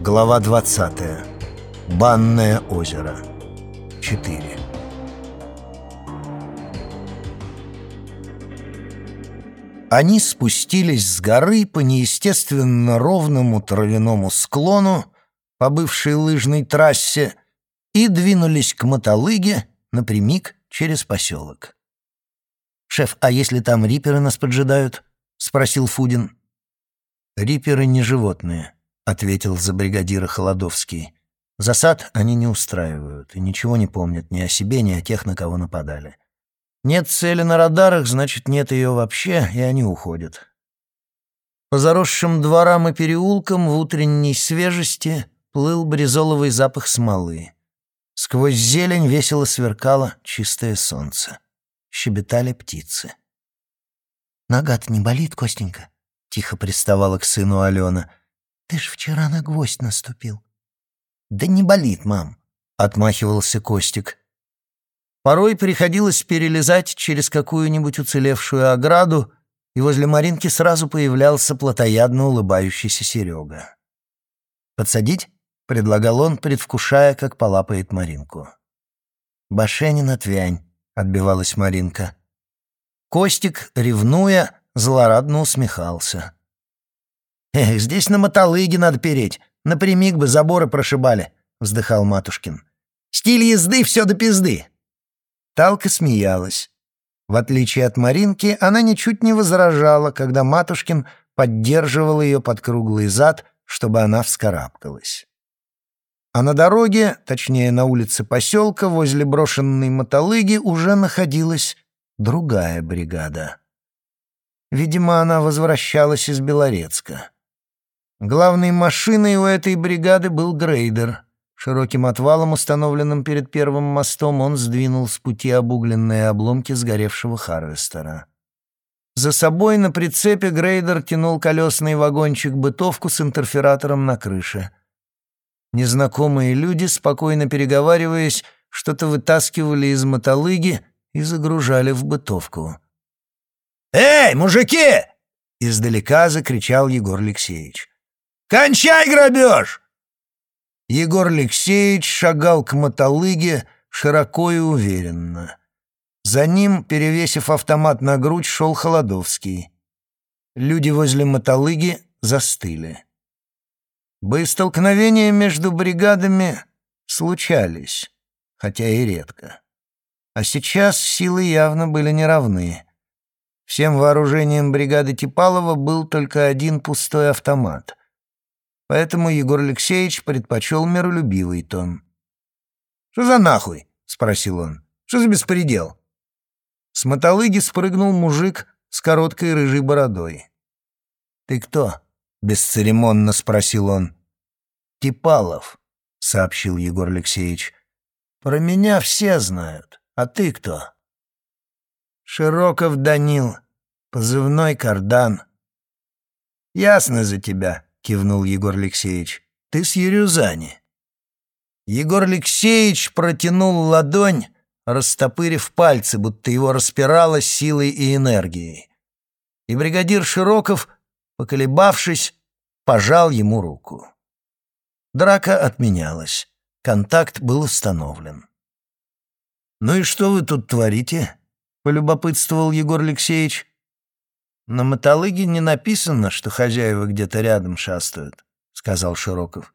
Глава 20. Банное озеро. 4. Они спустились с горы по неестественно ровному травяному склону по бывшей лыжной трассе и двинулись к Мотолыге напрямик через поселок. «Шеф, а если там риперы нас поджидают?» — спросил Фудин. «Риперы не животные», — ответил за бригадира Холодовский. «Засад они не устраивают и ничего не помнят ни о себе, ни о тех, на кого нападали. Нет цели на радарах, значит, нет ее вообще, и они уходят». По заросшим дворам и переулкам в утренней свежести плыл бризоловый запах смолы. Сквозь зелень весело сверкало чистое солнце. Щебетали птицы. «Нога-то не болит, Костенька?» — тихо приставала к сыну Алена. «Ты ж вчера на гвоздь наступил». «Да не болит, мам», — отмахивался Костик. Порой приходилось перелезать через какую-нибудь уцелевшую ограду, и возле Маринки сразу появлялся плотоядно улыбающийся Серега. «Подсадить?» — предлагал он, предвкушая, как полапает Маринку. «Башенин отвянь», — отбивалась Маринка. Костик, ревнуя, злорадно усмехался. «Эх, здесь на мотолыге надо переть, напрямик бы заборы прошибали», — вздыхал Матушкин. «Стиль езды — все до пизды». Талка смеялась. В отличие от Маринки, она ничуть не возражала, когда Матушкин поддерживал ее под круглый зад, чтобы она вскарабкалась. А на дороге, точнее на улице поселка, возле брошенной мотолыги, уже находилась другая бригада. Видимо, она возвращалась из Белорецка. Главной машиной у этой бригады был грейдер. Широким отвалом, установленным перед первым мостом, он сдвинул с пути обугленные обломки сгоревшего Харвестера. За собой на прицепе грейдер тянул колесный вагончик-бытовку с интерфератором на крыше. Незнакомые люди, спокойно переговариваясь, что-то вытаскивали из мотолыги и загружали в бытовку. «Эй, мужики!» — издалека закричал Егор Алексеевич. «Кончай грабеж!» Егор Алексеевич шагал к мотолыге широко и уверенно. За ним, перевесив автомат на грудь, шел Холодовский. Люди возле мотолыги застыли. Боестолкновения между бригадами случались, хотя и редко. А сейчас силы явно были неравны. Всем вооружением бригады Типалова был только один пустой автомат. Поэтому Егор Алексеевич предпочел миролюбивый тон. «Что за нахуй?» — спросил он. «Что за беспредел?» С мотолыги спрыгнул мужик с короткой рыжей бородой. «Ты кто?» — бесцеремонно спросил он. «Типалов», — сообщил Егор Алексеевич. «Про меня все знают. А ты кто?» Широков Данил, позывной Кардан. «Ясно за тебя», — кивнул Егор Алексеевич. «Ты с Ерюзани». Егор Алексеевич протянул ладонь, растопырив пальцы, будто его распирало силой и энергией. И бригадир Широков, поколебавшись, пожал ему руку. Драка отменялась. Контакт был установлен. «Ну и что вы тут творите?» — полюбопытствовал Егор Алексеевич. «На мотолыге не написано, что хозяева где-то рядом шастают», — сказал Широков.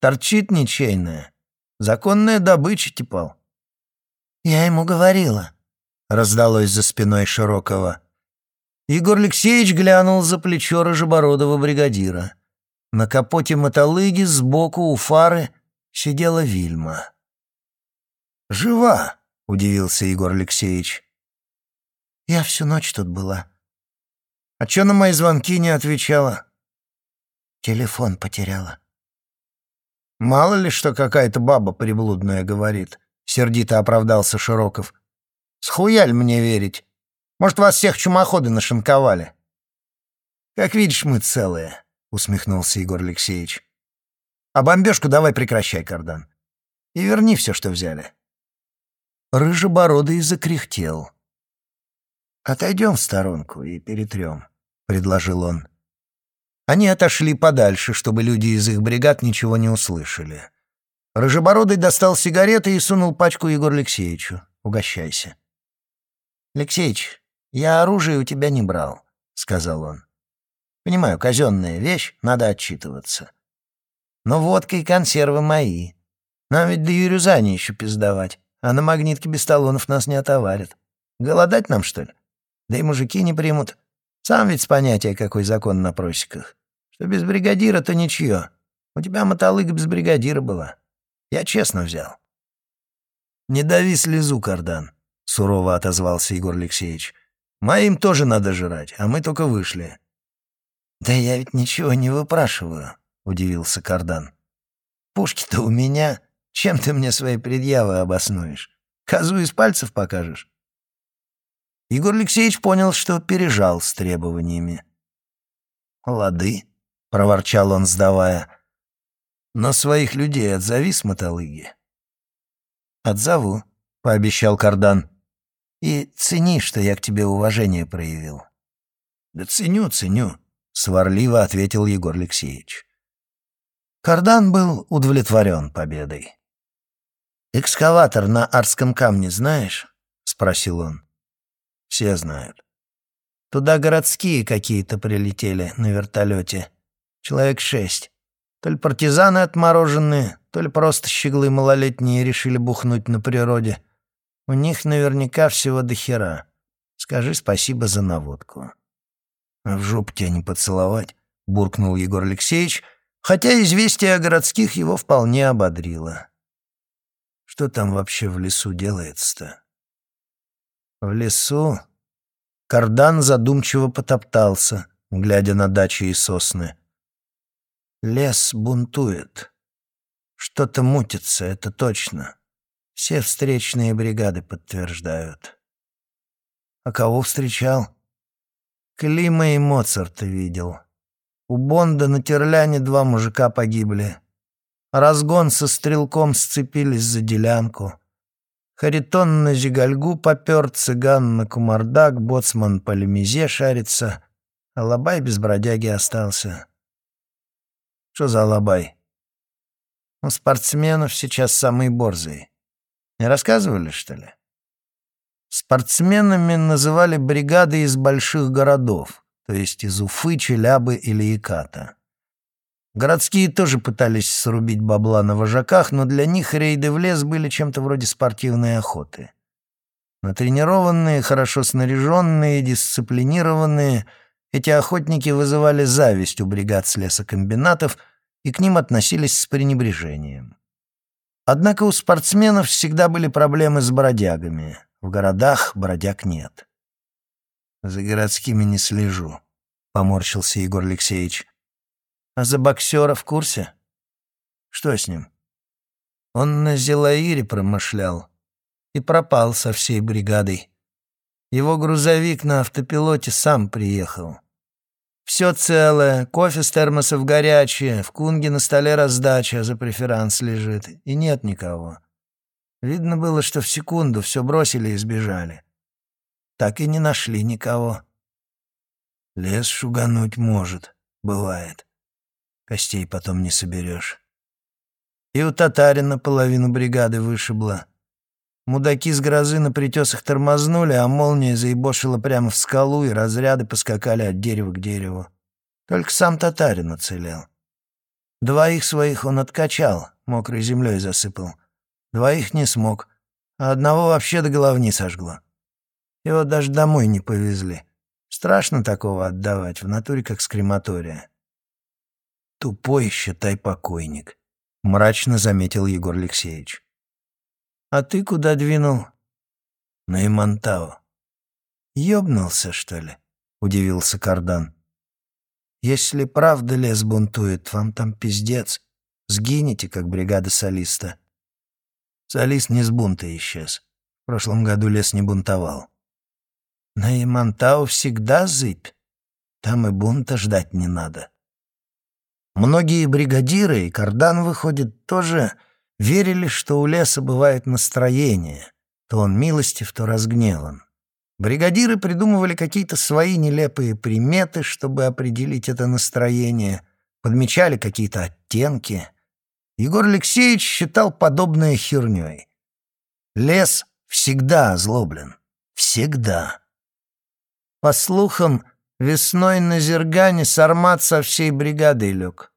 «Торчит ничейная. Законная добыча, Типал». «Я ему говорила», — раздалось за спиной Широкова. Егор Алексеевич глянул за плечо рыжебородого бригадира. На капоте мотолыги сбоку у фары сидела Вильма. «Жива!» — удивился Егор Алексеевич. Я всю ночь тут была. А чё на мои звонки не отвечала? Телефон потеряла. Мало ли, что какая-то баба приблудная говорит. Сердито оправдался Широков. Схуяль мне верить. Может, вас всех чумоходы нашинковали? Как видишь, мы целые, усмехнулся Егор Алексеевич. А бомбежку давай прекращай, Кардан. И верни все, что взяли. Рыжебородый закряхтел. «Отойдем в сторонку и перетрем», — предложил он. Они отошли подальше, чтобы люди из их бригад ничего не услышали. Рыжебородый достал сигареты и сунул пачку Егору Алексеевичу. «Угощайся». «Алексеич, я оружие у тебя не брал», — сказал он. «Понимаю, казенная вещь, надо отчитываться. Но водка и консервы мои. Нам ведь до Юрюзани еще пиздовать, а на магнитке без талонов нас не отоварят. Голодать нам, что ли? Да и мужики не примут. Сам ведь с понятия, какой закон на просеках. Что без бригадира, то ничье. У тебя мотолыга без бригадира была. Я честно взял. «Не дави слезу, кардан», — сурово отозвался Егор Алексеевич. «Моим тоже надо жрать, а мы только вышли». «Да я ведь ничего не выпрашиваю», — удивился кардан. «Пушки-то у меня. Чем ты мне свои предъявы обоснуешь? Козу из пальцев покажешь?» Егор Алексеевич понял, что пережал с требованиями. «Лады», — проворчал он, сдавая. «Но своих людей отзови с мотолыги». «Отзову», — пообещал Кардан. «И цени, что я к тебе уважение проявил». «Да ценю, ценю», — сварливо ответил Егор Алексеевич. Кардан был удовлетворен победой. «Экскаватор на Арском камне знаешь?» — спросил он. Все знают. Туда городские какие-то прилетели на вертолете. Человек шесть. То ли партизаны отмороженные, то ли просто щеглы малолетние решили бухнуть на природе. У них наверняка всего до хера. Скажи спасибо за наводку. «А в жопу тебя не поцеловать», — буркнул Егор Алексеевич, хотя известие о городских его вполне ободрило. Что там вообще в лесу делается-то? В лесу Кардан задумчиво потоптался, глядя на дачи и сосны. Лес бунтует. Что-то мутится, это точно. Все встречные бригады подтверждают. А кого встречал? Клима и Моцарта видел. У Бонда на Терляне два мужика погибли. Разгон со стрелком сцепились за делянку. Харитон на Зигальгу попер, цыган на Кумардак, боцман по Лемезе шарится, а Лабай без бродяги остался. Что за Лабай? У спортсменов сейчас самый борзый. Не рассказывали, что ли? Спортсменами называли бригады из больших городов, то есть из Уфы, Челябы или Иката. Городские тоже пытались срубить бабла на вожаках, но для них рейды в лес были чем-то вроде спортивной охоты. Натренированные, хорошо снаряженные, дисциплинированные, эти охотники вызывали зависть у бригад с лесокомбинатов и к ним относились с пренебрежением. Однако у спортсменов всегда были проблемы с бродягами. В городах бродяг нет. «За городскими не слежу», — поморщился Егор Алексеевич. А за боксера в курсе? Что с ним? Он на Зелаире промышлял и пропал со всей бригадой. Его грузовик на автопилоте сам приехал. Все целое, кофе с термосов горячее, в кунге на столе раздача за преферанс лежит, и нет никого. Видно было, что в секунду все бросили и сбежали. Так и не нашли никого. Лес шугануть может, бывает. Костей потом не соберешь. И у татарина половину бригады вышибло. Мудаки с грозы на притесах тормознули, а молния заебошила прямо в скалу, и разряды поскакали от дерева к дереву. Только сам татарин уцелел. Двоих своих он откачал, мокрой землей засыпал. Двоих не смог, а одного вообще до головни сожгло. Его даже домой не повезли. Страшно такого отдавать, в натуре как с крематория. «Тупой, считай, покойник», — мрачно заметил Егор Алексеевич. «А ты куда двинул?» «На Имантау». «Ёбнулся, что ли?» — удивился Кардан. «Если правда лес бунтует, вам там пиздец. Сгинете, как бригада солиста». Солист не с бунта исчез. В прошлом году лес не бунтовал. На Имантау всегда зыбь. Там и бунта ждать не надо. Многие бригадиры, и Кардан, выходит, тоже верили, что у леса бывает настроение, то он милостив, то разгневан. Бригадиры придумывали какие-то свои нелепые приметы, чтобы определить это настроение, подмечали какие-то оттенки. Егор Алексеевич считал подобное херней. Лес всегда озлоблен. Всегда. По слухам, весной на Зергане Сармат со всей бригадой лег.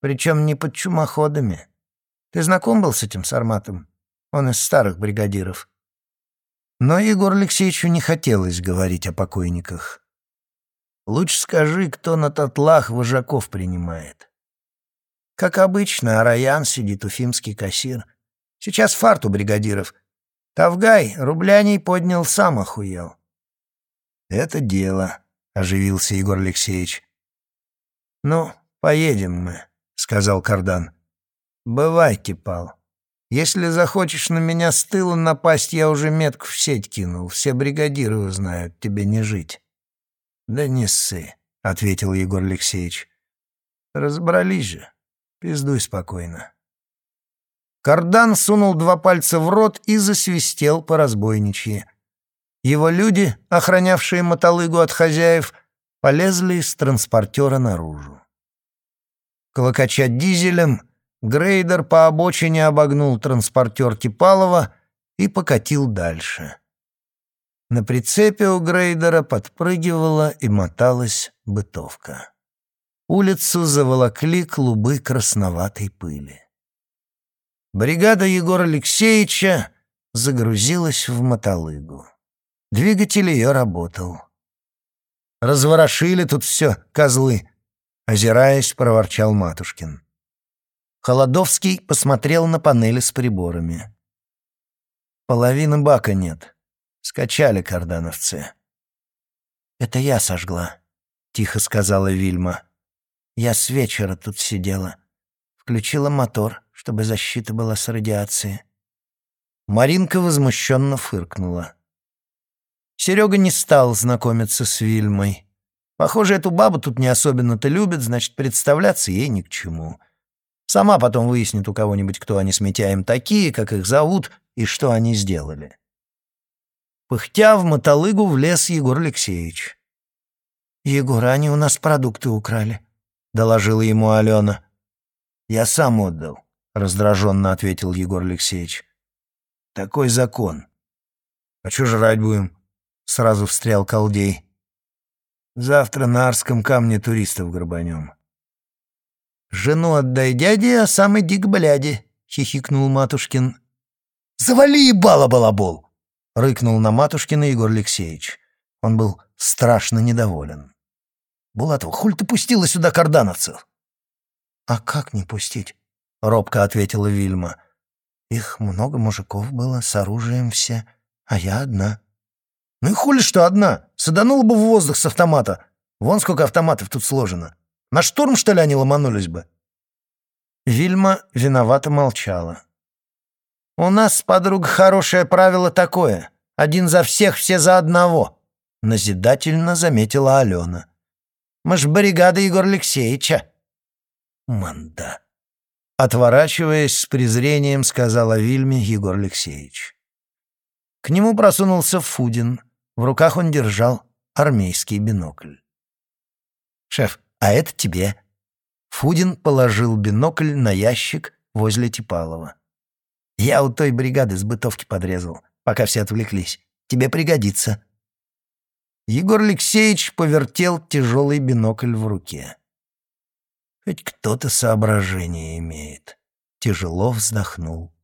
Причем не под чумоходами. Ты знаком был с этим Сарматом? Он из старых бригадиров. Но Егору Алексеевичу не хотелось говорить о покойниках. Лучше скажи, кто на татлах вожаков принимает. Как обычно, Араян сидит, уфимский кассир. Сейчас фарт у бригадиров. Тавгай рубляней поднял, сам охуел. «Это дело», — оживился Егор Алексеевич. «Ну, поедем мы», — сказал Кардан. «Бывайте, Пал». Если захочешь на меня с тыла напасть, я уже метку в сеть кинул. Все бригадиры узнают, тебе не жить». «Да не ссы», — ответил Егор Алексеевич. «Разобрались же. Пиздуй спокойно». Кардан сунул два пальца в рот и засвистел по разбойничьи. Его люди, охранявшие мотолыгу от хозяев, полезли из транспортера наружу. Колокача дизелем, Грейдер по обочине обогнул транспортер Типалова и покатил дальше. На прицепе у Грейдера подпрыгивала и моталась бытовка. Улицу заволокли клубы красноватой пыли. Бригада Егора Алексеевича загрузилась в мотолыгу. Двигатель ее работал. «Разворошили тут все, козлы!» — озираясь, проворчал Матушкин. Холодовский посмотрел на панели с приборами. «Половины бака нет. Скачали кардановцы». «Это я сожгла», — тихо сказала Вильма. «Я с вечера тут сидела. Включила мотор, чтобы защита была с радиацией». Маринка возмущенно фыркнула. Серега не стал знакомиться с Вильмой. Похоже, эту бабу тут не особенно-то любят, значит, представляться ей ни к чему. Сама потом выяснит у кого-нибудь, кто они с Митяем такие, как их зовут и что они сделали. Пыхтя в мотолыгу влез Егор Алексеевич. «Егор, они у нас продукты украли», — доложила ему Алена. «Я сам отдал», — раздраженно ответил Егор Алексеевич. «Такой закон». «А что жрать будем?» — сразу встрял Колдей. «Завтра на Арском камне туристов грабанем». «Жену отдай дяде, а сам иди к бляде», — хихикнул Матушкин. «Завали ебало, балабол!» — рыкнул на Матушкина Егор Алексеевич. Он был страшно недоволен. «Булатова, хуль ты пустила сюда кардановцев?» «А как не пустить?» — робко ответила Вильма. «Их много мужиков было, с оружием все, а я одна». «Ну и хули что одна? Саданула бы в воздух с автомата. Вон сколько автоматов тут сложено. На штурм, что ли, они ломанулись бы?» Вильма виновато молчала. «У нас, подруга, хорошее правило такое. Один за всех, все за одного», — назидательно заметила Алена. «Мы ж бригада Егора Алексеевича». «Манда», — отворачиваясь с презрением, сказала Вильме Егор Алексеевич. К нему просунулся Фудин. В руках он держал армейский бинокль. «Шеф, а это тебе». Фудин положил бинокль на ящик возле Типалова. «Я у той бригады с бытовки подрезал, пока все отвлеклись. Тебе пригодится». Егор Алексеевич повертел тяжелый бинокль в руке. «Хоть кто-то соображение имеет», — тяжело вздохнул